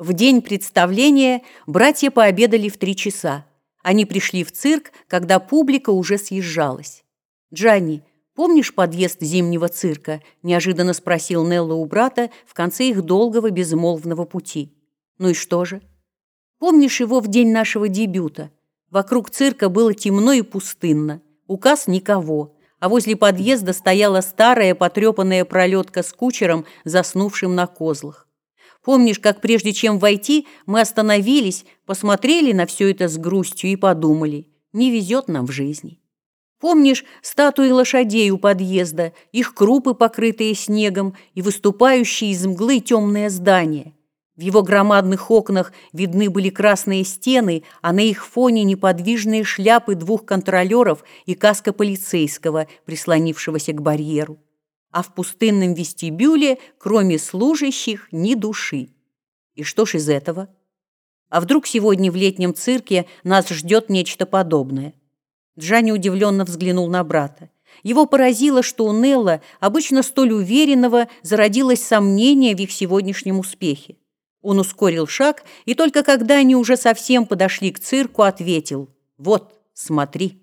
В день представления братья пообедали в три часа. Они пришли в цирк, когда публика уже съезжалась. «Джанни, помнишь подъезд зимнего цирка?» – неожиданно спросил Нелла у брата в конце их долгого безмолвного пути. «Ну и что же?» «Помнишь его в день нашего дебюта? Вокруг цирка было темно и пустынно. Указ никого, а возле подъезда стояла старая потрепанная пролетка с кучером, заснувшим на козлах. Помнишь, как прежде чем войти, мы остановились, посмотрели на все это с грустью и подумали, не везет нам в жизни. Помнишь статуи лошадей у подъезда, их крупы, покрытые снегом, и выступающие из мглы темное здание? В его громадных окнах видны были красные стены, а на их фоне неподвижные шляпы двух контролеров и каска полицейского, прислонившегося к барьеру а в пустынном вестибюле, кроме служащих, ни души. И что ж из этого? А вдруг сегодня в летнем цирке нас ждет нечто подобное? Джанни удивленно взглянул на брата. Его поразило, что у Нелла, обычно столь уверенного, зародилось сомнение в их сегодняшнем успехе. Он ускорил шаг, и только когда они уже совсем подошли к цирку, ответил «Вот, смотри».